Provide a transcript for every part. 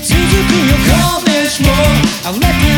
続くよこの熱も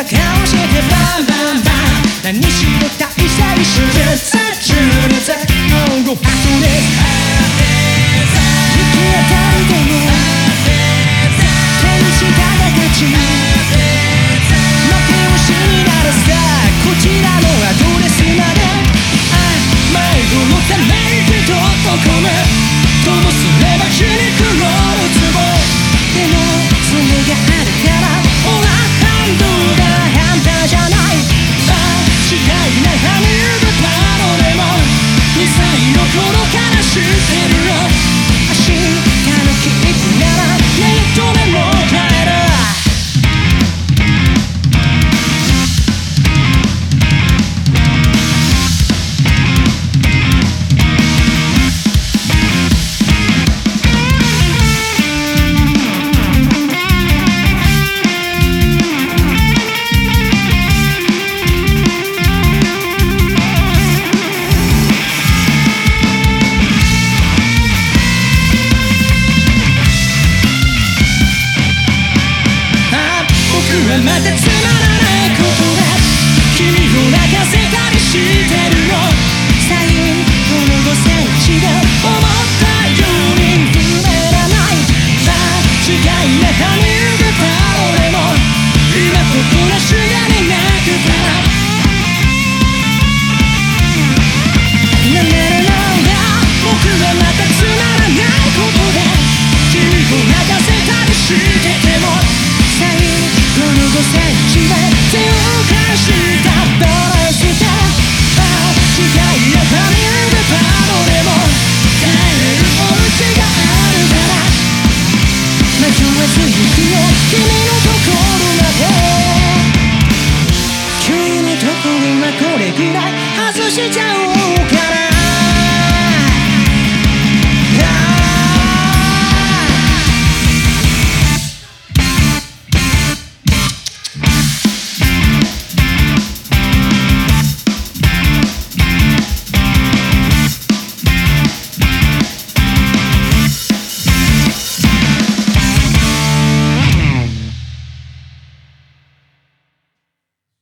い顔してはまたつまらないことだ君を泣かせたりしてるよ最後の5センチが外しちゃおう